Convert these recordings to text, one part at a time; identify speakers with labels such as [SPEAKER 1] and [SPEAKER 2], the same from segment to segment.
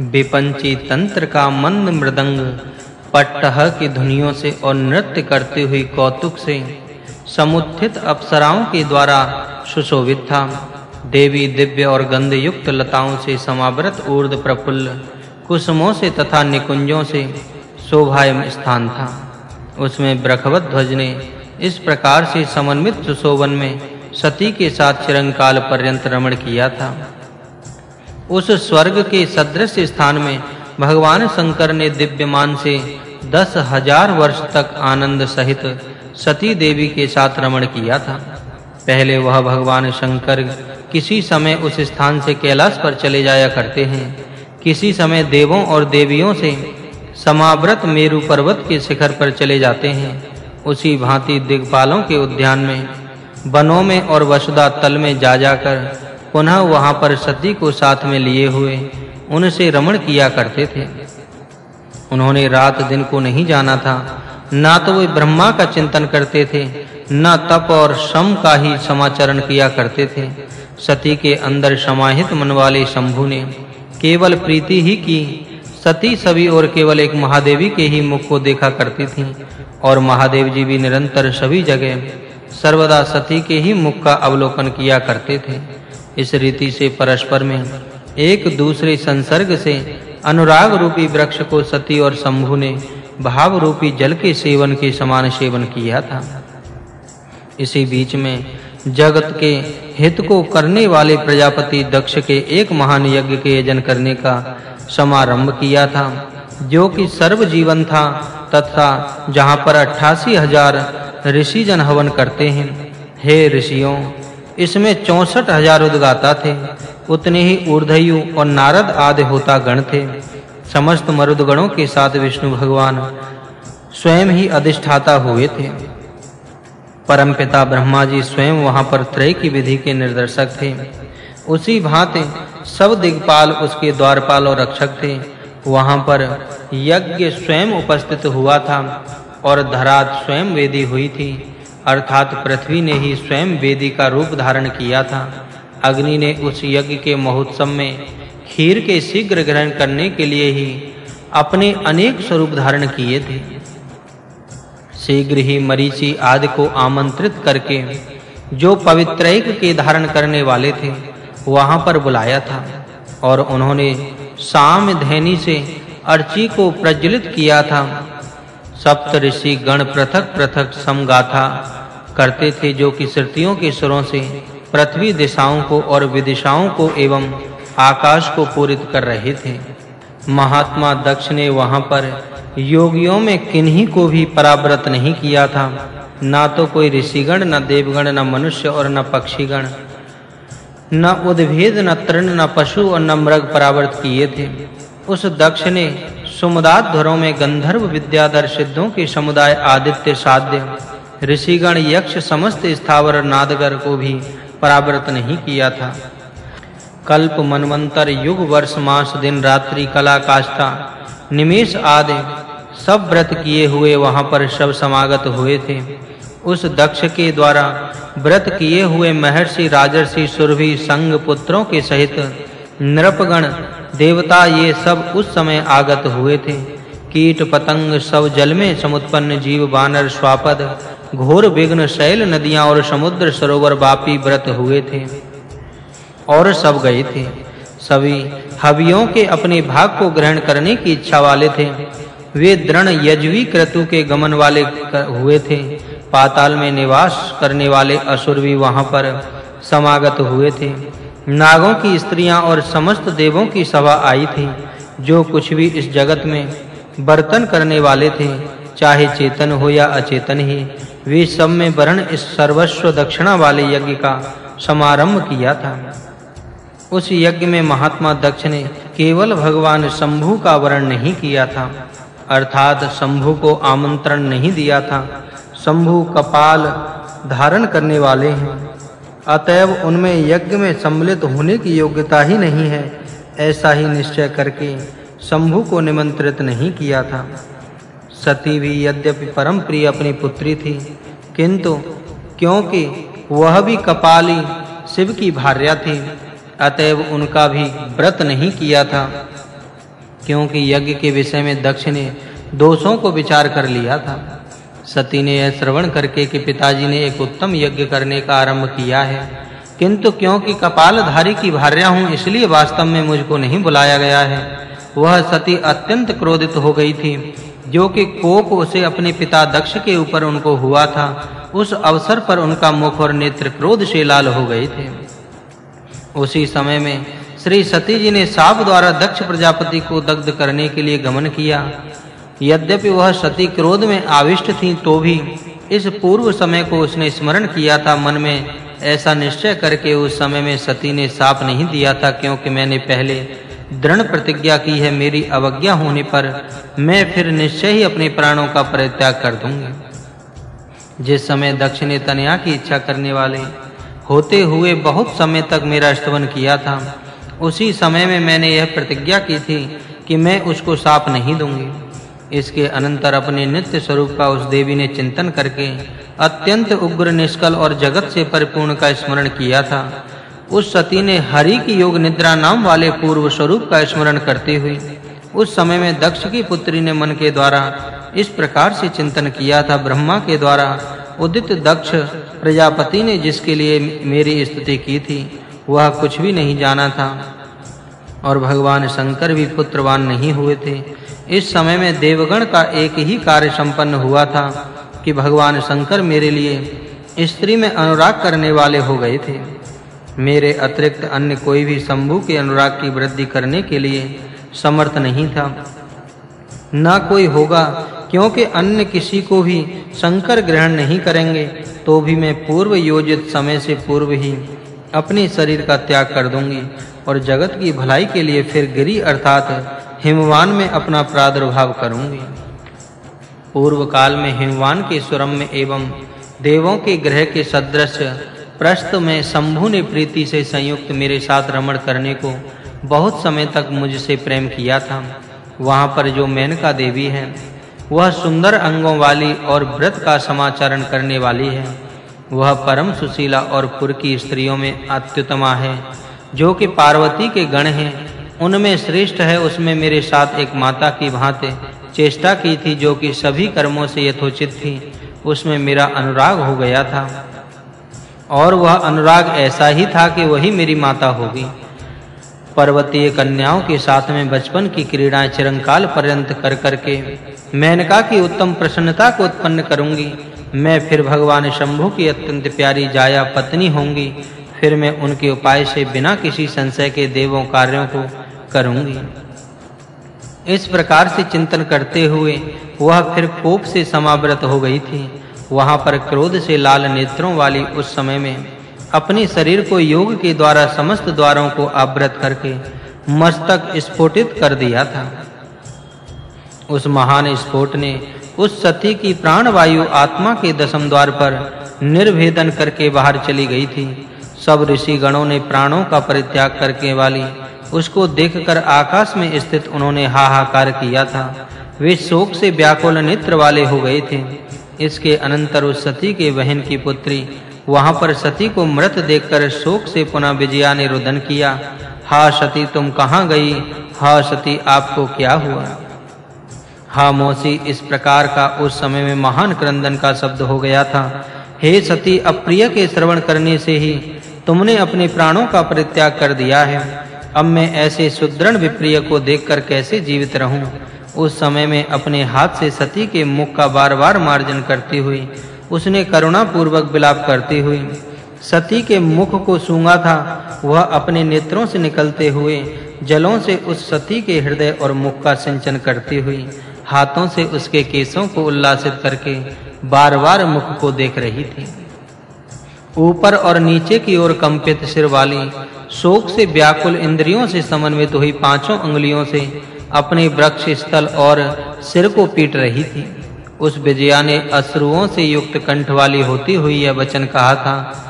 [SPEAKER 1] विपंची तंत्र का मंद मृदंग, पट्टह की ध्वनियों से और नृत्य करते हुए कौतुक से समुत्थित अप्सराओं के द्वारा सुशोभित था। देवी दिव्य और गंध युक्त लताओं से समावृत ऊर्ध्व प्रफुल्ल, कुसुमों से तथा निकुंजों से शोभायमान स्थान था। उसमें ब्रखवत ध्वज ने इस प्रकार से समन्वित सुशोभन में सती के साथ चिरंकाल पर्यंत रमण किया था। उस स्वर्ग के सदृश स्थान में भगवान शंकर ने दिव्यमान से दस हज़ार वर्ष तक आनंद सहित सती देवी के साथ रमण किया था। पहले वह भगवान शंकर किसी समय उस स्थान से कैलाश पर चले जाया करते हैं। किसी समय देवों और देवियों से समावृत मेरु पर्वत के शिखर पर चले जाते हैं। उसी भांति दिग्पालों के उद्यान में, वनों में और वसुधा तल में जा जाकर पुनः वहाँ पर सती को साथ में लिए हुए उनसे रमण किया करते थे। उन्होंने रात दिन को नहीं जाना था। ना तो वे ब्रह्मा का चिंतन करते थे, न तप और सम का ही समाचरण किया करते थे। सती के अंदर समाहित मन वाले शंभु ने केवल प्रीति ही की। सती सभी और केवल एक महादेवी के ही मुख को देखा करती थी और महादेव जी भी निरंतर सभी जगह सर्वदा सती के ही मुख का अवलोकन किया करते थे। इस रीति से परस्पर में एक दूसरे संसर्ग से अनुराग रूपी वृक्ष को सती और शंभु ने भाव रूपी जल के सेवन के समान सेवन किया था। इसी बीच में जगत के हित को करने वाले प्रजापति दक्ष के एक महान यज्ञ के यजन करने का समारंभ किया था, जो कि सर्व जीवन था तथा जहाँ पर 88 हज़ार ऋषि जन हवन करते हैं। हे ऋषियों इसमें 64 हज़ार उद्गाता थे। उतने ही ऊर्धयु और नारद आदि होता गण थे। समस्त मरुद गणों के साथ विष्णु भगवान स्वयं ही अधिष्ठाता हुए थे। परम पिता ब्रह्मा जी स्वयं वहाँ पर त्रय की विधि के निर्देशक थे। उसी भांति सब दिग्पाल उसके द्वारपाल और रक्षक थे। वहाँ पर यज्ञ स्वयं उपस्थित हुआ था और धरात स्वयं वेदी हुई थी। अर्थात पृथ्वी ने ही स्वयं वेदी का रूप धारण किया था। अग्नि ने उस यज्ञ के महोत्सव में खीर के शीघ्र ग्रहण करने के लिए ही अपने अनेक स्वरूप धारण किए थे। शीघ्र ही मरीचि आदि को आमंत्रित करके जो पवित्रैक के धारण करने वाले थे, वहाँ पर बुलाया था और उन्होंने साम धैनी से अर्ची को प्रज्वलित किया था। सप्त ऋषि गण पृथक-पृथक समगाथा करते थे जो कि श्रुतियों के स्वरों से पृथ्वी दिशाओं को और विदिशाओं को एवं आकाश को पूरित कर रहे थे। महात्मा दक्ष ने वहाँ पर योगियों में किन्हीं को भी पराव्रत नहीं किया था। ना तो कोई ऋषिगण, न देवगण, न मनुष्य और न पक्षीगण, न उद्भिद, न तृण, न पशु और न मृग पराव्रत किए थे। उस दक्ष ने सुमदात धरों में गंधर्व विद्याधर सिद्धों के समुदाय आदित्य साध्य। ऋषिगण यक्ष समस्त स्थावर नादगर को भी पराव्रत नहीं किया था। कल्प मनवंतर युग वर्ष मास दिन रात्रि कला काष्ठा, निमेष आदि सब व्रत किए हुए वहाँ पर सब समागत हुए थे। उस दक्ष के द्वारा व्रत किए हुए महर्षि राजर्षि सुरभि संग पुत्रों के सहित नृपगण देवता ये सब उस समय आगत हुए थे। कीट पतंग सब जल में समुत्पन्न जीव बानर स्वापद, घोर विघ्न शैल नदियाँ और समुद्र सरोवर वापी व्रत हुए थे। और सब गए थे। सभी हवियों के अपने भाग को ग्रहण करने की इच्छा वाले थे। वे दृढ़ यजवी क्रतु के गमन वाले हुए थे। पाताल में निवास करने वाले असुर भी वहाँ पर समागत हुए थे। नागों की स्त्रियाँ और समस्त देवों की सभा आई थी, जो कुछ भी इस जगत में बर्तन करने वाले थे, चाहे चेतन हो या अचेतन ही, वे सब में वर्ण इस सर्वस्व दक्षिणा वाले यज्ञ का समारंभ किया था। उस यज्ञ में महात्मा दक्ष ने केवल भगवान शंभु का वर्ण नहीं किया था, अर्थात शंभु को आमंत्रण नहीं दिया था। शंभु कपाल धारण करने वाले हैं। अतएव उनमें यज्ञ में सम्मिलित होने की योग्यता ही नहीं है। ऐसा ही निश्चय करके शंभु को निमंत्रित नहीं किया था। सती भी यद्यपि परम प्रिय अपनी पुत्री थी, किंतु क्योंकि वह भी कपाली शिव की भार्या थी, अतएव उनका भी व्रत नहीं किया था। क्योंकि यज्ञ के विषय में दक्ष ने दोषों को विचार कर लिया था। सती ने यह श्रवण करके कि पिताजी ने एक उत्तम यज्ञ करने का आरंभ किया है। किंतु क्योंकि कपालधारी की भार्या हूँ, इसलिए वास्तव में मुझको नहीं बुलाया गया है। वह सती अत्यंत क्रोधित हो गई थी, जो कि कोप उसे अपने पिता दक्ष के ऊपर उनको हुआ था। उस अवसर पर उनका मुख और नेत्र क्रोध से लाल हो गए थे। उसी समय में श्री सती जी ने साप द्वारा दक्ष प्रजापति को दग्ध करने के लिए गमन किया। यद्यपि वह सती क्रोध में आविष्ट थी तो भी इस पूर्व समय को उसने स्मरण किया था, मन में ऐसा निश्चय करके उस समय में सती ने साप नहीं दिया था, क्योंकि मैंने पहले दृढ़ प्रतिज्ञा की है, मेरी अवज्ञा होने पर मैं फिर निश्चय ही अपने प्राणों का परित्याग कर दूँगी। जिस समय दक्ष ने तनया की इच्छा करने वाले होते हुए बहुत समय तक मेरा स्तवन किया था, उसी समय में मैंने यह प्रतिज्ञा की थी कि मैं उसको साप नहीं दूँगी। इसके अनंतर अपने नित्य स्वरूप का उस देवी ने चिंतन करके अत्यंत उग्र, निष्कल और जगत से परिपूर्ण का स्मरण किया था। उस सती ने हरि की योग निद्रा नाम वाले पूर्व स्वरूप का स्मरण करते हुए उस समय में दक्ष की पुत्री ने मन के द्वारा इस प्रकार से चिंतन किया था। ब्रह्मा के द्वारा उदित दक्ष प्रजापति ने जिसके लिए मेरी स्तुति की थी, वह कुछ भी नहीं जाना था और भगवान शंकर भी पुत्रवान नहीं हुए थे। इस समय में देवगण का एक ही कार्य संपन्न हुआ था कि भगवान शंकर मेरे लिए स्त्री में अनुराग करने वाले हो गए थे। मेरे अतिरिक्त अन्य कोई भी शंभु के अनुराग की वृद्धि करने के लिए समर्थ नहीं था। ना कोई होगा, क्योंकि अन्य किसी को भी शंकर ग्रहण नहीं करेंगे तो भी मैं पूर्व योजित समय से पूर्व ही अपने शरीर का त्याग कर दूँगी और जगत की भलाई के लिए फिर गिरी अर्थात हिमवान में अपना प्रादुर्भाव करूँगी। पूर्व काल में हिमवान के सुरम में एवं देवों के ग्रह के सदृश प्रस्थ में शंभु ने प्रीति से संयुक्त मेरे साथ रमण करने को बहुत समय तक मुझसे प्रेम किया था। वहाँ पर जो मेनका देवी है, वह सुंदर अंगों वाली और व्रत का समाचरण करने वाली है। वह परम सुशीला और पुर की स्त्रियों में अत्युत्तमा है, जो कि पार्वती के गण हैं। उनमें श्रेष्ठ है, उसमें मेरे साथ एक माता की भांति चेष्टा की थी, जो कि सभी कर्मों से यथोचित थी। उसमें मेरा अनुराग हो गया था। और वह अनुराग ऐसा ही था कि वही मेरी माता होगी। पर्वतीय कन्याओं के साथ में बचपन की क्रीड़ाएँ चिरंकाल पर्यंत कर करके मेनका की उत्तम प्रसन्नता को उत्पन्न करूँगी। मैं फिर भगवान शंभु की अत्यंत प्यारी जाया पत्नी होंगी। फिर मैं उनके उपाय से बिना किसी संशय के देवों कार्यों को करूँगी। इस प्रकार से चिंतन करते हुए वह फिर कोप से समावृत हो गई थी। वहाँ पर क्रोध से लाल नेत्रों वाली उस समय में अपने शरीर को योग के द्वारा समस्त द्वारों को आवृत करके मस्तक स्फोटित कर दिया था। उस महान स्फोट ने उस सती की प्राण वायु आत्मा के दशम द्वार पर निर्भेदन करके बाहर चली गई थी। सब ऋषि गणों ने प्राणों का परित्याग करके वाली उसको देखकर आकाश में स्थित उन्होंने हाहाकार किया था। वे शोक से व्याकुल नेत्र वाले हो गए थे। इसके अनंतर उस सती के बहन की पुत्री, वहाँ पर सती को मृत देखकर शोक से पुनः विजया ने रुदन किया, हा सती, तुम कहाँ गई? हा सती, आपको क्या हुआ? हा मौसी, इस प्रकार का उस समय में महान क्रंदन का शब्द हो गया था। हे सती, अप्रिय के श्रवण करने से ही तुमने अपने प्राणों का परित्याग कर दिया है। अब मैं ऐसे सुदृढ़ विप्रिय को देखकर कैसे जीवित रहूँ? उस समय में अपने हाथ से सती के मुख का बार-बार मार्जन करती हुई, उसने करुणा पूर्वक विलाप करती हुई, सती के मुख को सूंघा था। वह अपने नेत्रों से निकलते हुए, जलों से उस सती के हृदय और मुख का सिंचन करती हुई, हाथों से उसके केसों को उल्लासित करके बार-बार मुख को देख रही थी। ऊपर और नीचे की ओर कंपित सिर वाली शोक से व्याकुल इंद्रियों से समन्वित हुई पाँचों उंगलियों से अपने वृक्ष, स्थल और सिर को पीट रही थी। उस विजया ने अश्रुओं से युक्त कंठ वाली होती हुई यह वचन कहा था,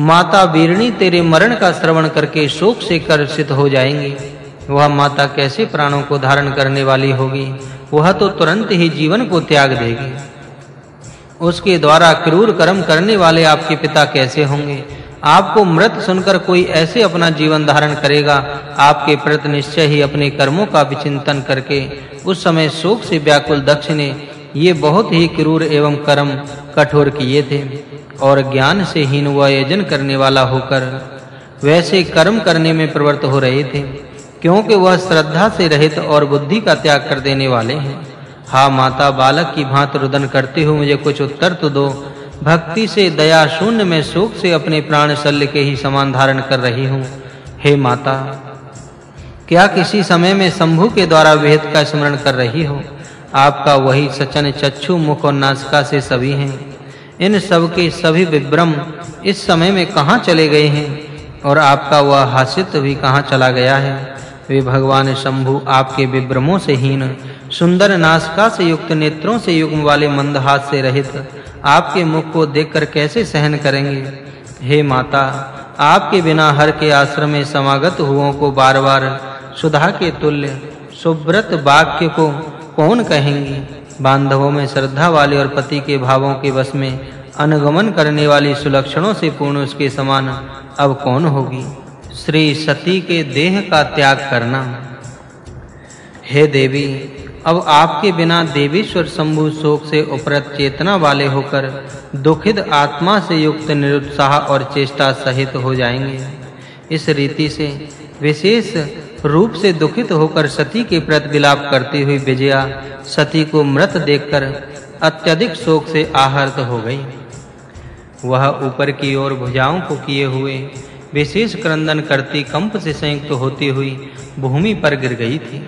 [SPEAKER 1] माता वीरणी, तेरे मरण का श्रवण करके शोक से कर्षित हो जाएँगी। वह माता कैसे प्राणों को धारण करने वाली होगी? वह तो तुरंत ही जीवन को त्याग देगी। उसके द्वारा क्रूर कर्म करने वाले आपके पिता कैसे होंगे? आपको मृत सुनकर कोई ऐसे अपना जीवन धारण करेगा, आपके प्रति निश्चय ही अपने कर्मों का विचिंतन करके। उस समय शोक से व्याकुल दक्ष ने ये बहुत ही क्रूर एवं कर्म कठोर किए थे और ज्ञान से हीन व आयोजन करने वाला होकर वैसे कर्म करने में प्रवृत्त हो रहे थे, क्योंकि वह श्रद्धा से रहित और बुद्धि का त्याग कर देने वाले हैं। हा, माता बालक की भांति रुदन करते हो मुझे कुछ उत्तर तो दो भक्ति से, दया शून्य में शोक से अपने प्राण शल्य के ही समान धारण कर रही हूँ। हे माता, क्या किसी समय में शंभु के द्वारा वेद का स्मरण कर रही हो? आपका वही सचन चक्षु, मुख और नासिका से सभी हैं। इन सब के सभी विभ्रम इस समय में कहाँ चले गए हैं? और आपका वह हास्यत्व भी कहाँ चला गया है? वे भगवान शंभु आपके विभ्रमों से हीन, सुंदर नासिका से युक्त, नेत्रों से युग्म वाले मंद हाथ से रहित आपके मुख को देखकर कैसे सहन करेंगे? हे माता, आपके बिना हर के आश्रम में समागत हुओं को बार-बार सुधा के तुल्य सुब्रत वाक्य को कौन कहेंगी? बांधवों में श्रद्धा वाले और पति के भावों के वश में अनुगमन करने वाली सुलक्षणों से पूर्ण उसके समान अब कौन होगी? श्री सती के देह का त्याग करना। हे देवी अब आपके बिना देवेश्वर शंभु शोक से उपरत चेतना वाले होकर दुखित आत्मा से युक्त निरुत्साह और चेष्टा सहित हो जाएँगे। इस रीति से विशेष रूप से दुखित होकर सती के प्रति विलाप करती हुई विजया सती को मृत देखकर अत्यधिक शोक से आहत हो गई। वह ऊपर की ओर भुजाओं को किए हुए विशेष क्रंदन करती कंप से संयुक्त होती हुई भूमि पर गिर गई थी।